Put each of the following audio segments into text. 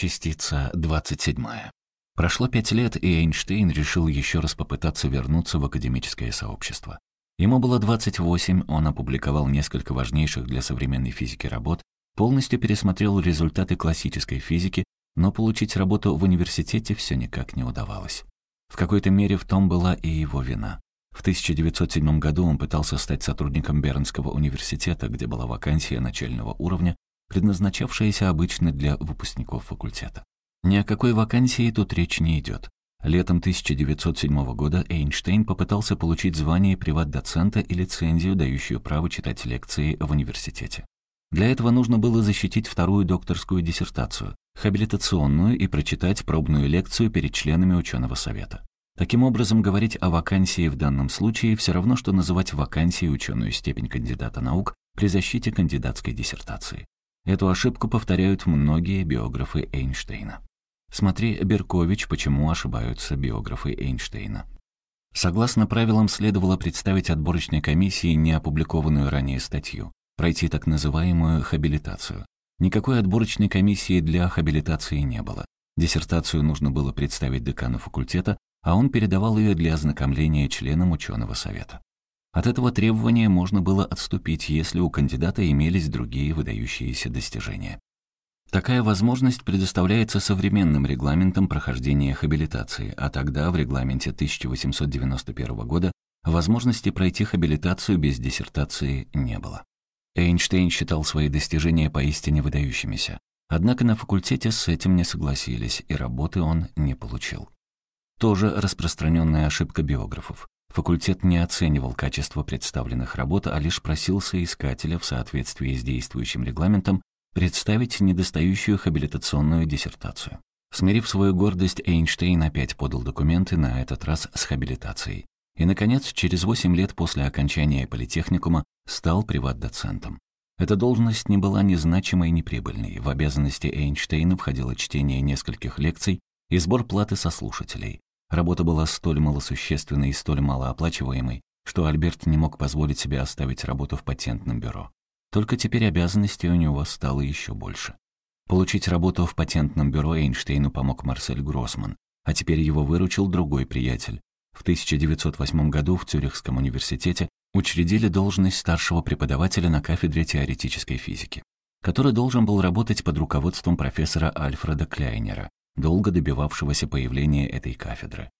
Частица 27. Прошло пять лет, и Эйнштейн решил еще раз попытаться вернуться в академическое сообщество. Ему было 28, он опубликовал несколько важнейших для современной физики работ, полностью пересмотрел результаты классической физики, но получить работу в университете все никак не удавалось. В какой-то мере в том была и его вина. В 1907 году он пытался стать сотрудником Бернского университета, где была вакансия начального уровня, предназначавшаяся обычно для выпускников факультета. Ни о какой вакансии тут речь не идет. Летом 1907 года Эйнштейн попытался получить звание приват-доцента и лицензию, дающую право читать лекции в университете. Для этого нужно было защитить вторую докторскую диссертацию, хабилитационную и прочитать пробную лекцию перед членами ученого совета. Таким образом, говорить о вакансии в данном случае все равно, что называть вакансией ученую степень кандидата наук при защите кандидатской диссертации. Эту ошибку повторяют многие биографы Эйнштейна. Смотри Беркович «Почему ошибаются биографы Эйнштейна». Согласно правилам, следовало представить отборочной комиссии неопубликованную ранее статью, пройти так называемую хабилитацию. Никакой отборочной комиссии для хабилитации не было. Диссертацию нужно было представить декану факультета, а он передавал ее для ознакомления членам ученого совета. От этого требования можно было отступить, если у кандидата имелись другие выдающиеся достижения. Такая возможность предоставляется современным регламентом прохождения хабилитации, а тогда в регламенте 1891 года возможности пройти хабилитацию без диссертации не было. Эйнштейн считал свои достижения поистине выдающимися. Однако на факультете с этим не согласились, и работы он не получил. Тоже распространенная ошибка биографов. Факультет не оценивал качество представленных работ, а лишь просил соискателя в соответствии с действующим регламентом представить недостающую хабилитационную диссертацию. Смирив свою гордость, Эйнштейн опять подал документы, на этот раз с хабилитацией. И, наконец, через 8 лет после окончания политехникума стал приват-доцентом. Эта должность не была незначимой и неприбыльной. В обязанности Эйнштейна входило чтение нескольких лекций и сбор платы со слушателей. Работа была столь малосущественной и столь малооплачиваемой, что Альберт не мог позволить себе оставить работу в патентном бюро. Только теперь обязанностей у него стало еще больше. Получить работу в патентном бюро Эйнштейну помог Марсель Гроссман, а теперь его выручил другой приятель. В 1908 году в Цюрихском университете учредили должность старшего преподавателя на кафедре теоретической физики, который должен был работать под руководством профессора Альфреда Кляйнера, долго добивавшегося появления этой кафедры.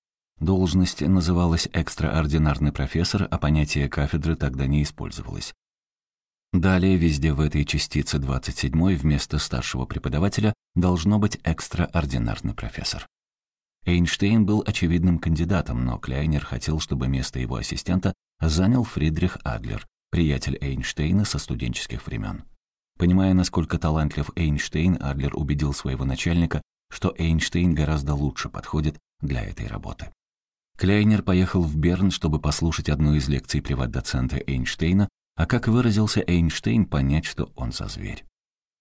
Должность называлась экстраординарный профессор, а понятие кафедры тогда не использовалось. Далее везде в этой частице 27 вместо старшего преподавателя должно быть экстраординарный профессор. Эйнштейн был очевидным кандидатом, но Кляйнер хотел, чтобы место его ассистента занял Фридрих Адлер, приятель Эйнштейна со студенческих времен. Понимая, насколько талантлив Эйнштейн, Адлер убедил своего начальника, что Эйнштейн гораздо лучше подходит для этой работы. Кляйнер поехал в Берн, чтобы послушать одну из лекций приват-доцента Эйнштейна, а как выразился Эйнштейн, понять, что он за зверь.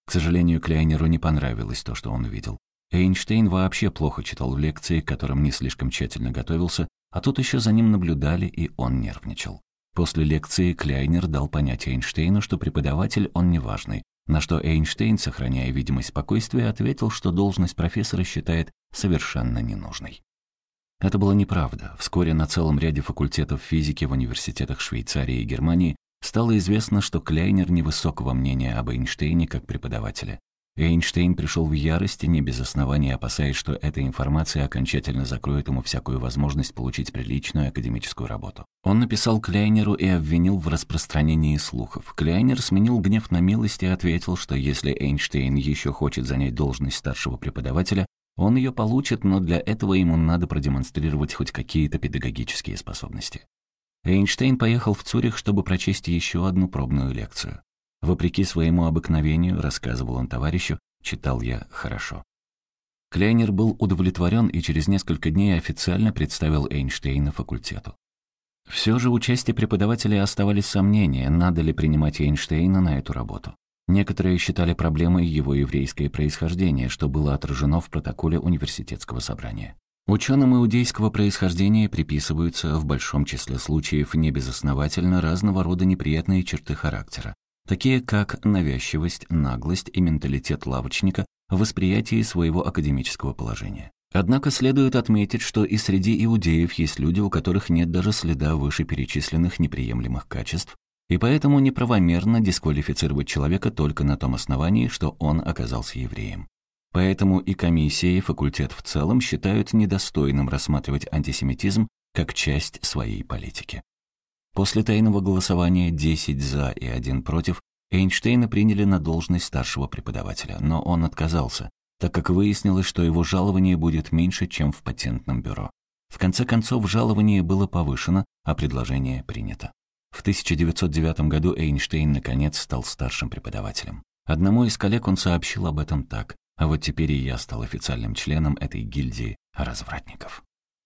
К сожалению, Кляйнеру не понравилось то, что он увидел. Эйнштейн вообще плохо читал лекции, к которым не слишком тщательно готовился, а тут еще за ним наблюдали, и он нервничал. После лекции Кляйнер дал понять Эйнштейну, что преподаватель он неважный, на что Эйнштейн, сохраняя видимость спокойствия, ответил, что должность профессора считает совершенно ненужной. Это была неправда. Вскоре на целом ряде факультетов физики в университетах Швейцарии и Германии стало известно, что Кляйнер невысокого мнения об Эйнштейне как преподавателе. Эйнштейн пришел в ярость, не без основания опасаясь, что эта информация окончательно закроет ему всякую возможность получить приличную академическую работу. Он написал Кляйнеру и обвинил в распространении слухов. Кляйнер сменил гнев на милость и ответил, что если Эйнштейн еще хочет занять должность старшего преподавателя, он ее получит, но для этого ему надо продемонстрировать хоть какие-то педагогические способности. Эйнштейн поехал в Цюрих, чтобы прочесть еще одну пробную лекцию. Вопреки своему обыкновению, рассказывал он товарищу, читал я хорошо. Кляйнер был удовлетворен и через несколько дней официально представил Эйнштейна факультету. Все же у части преподавателей оставались сомнения, надо ли принимать Эйнштейна на эту работу. Некоторые считали проблемой его еврейское происхождение, что было отражено в протоколе университетского собрания. Ученым иудейского происхождения приписываются в большом числе случаев небезосновательно разного рода неприятные черты характера, такие как навязчивость, наглость и менталитет лавочника, в восприятии своего академического положения. Однако следует отметить, что и среди иудеев есть люди, у которых нет даже следа вышеперечисленных неприемлемых качеств, и поэтому неправомерно дисквалифицировать человека только на том основании, что он оказался евреем. Поэтому и комиссия, и факультет в целом считают недостойным рассматривать антисемитизм как часть своей политики. После тайного голосования 10 «за» и 1 «против» Эйнштейна приняли на должность старшего преподавателя, но он отказался, так как выяснилось, что его жалование будет меньше, чем в патентном бюро. В конце концов, жалование было повышено, а предложение принято. В 1909 году Эйнштейн наконец стал старшим преподавателем. Одному из коллег он сообщил об этом так, а вот теперь и я стал официальным членом этой гильдии развратников.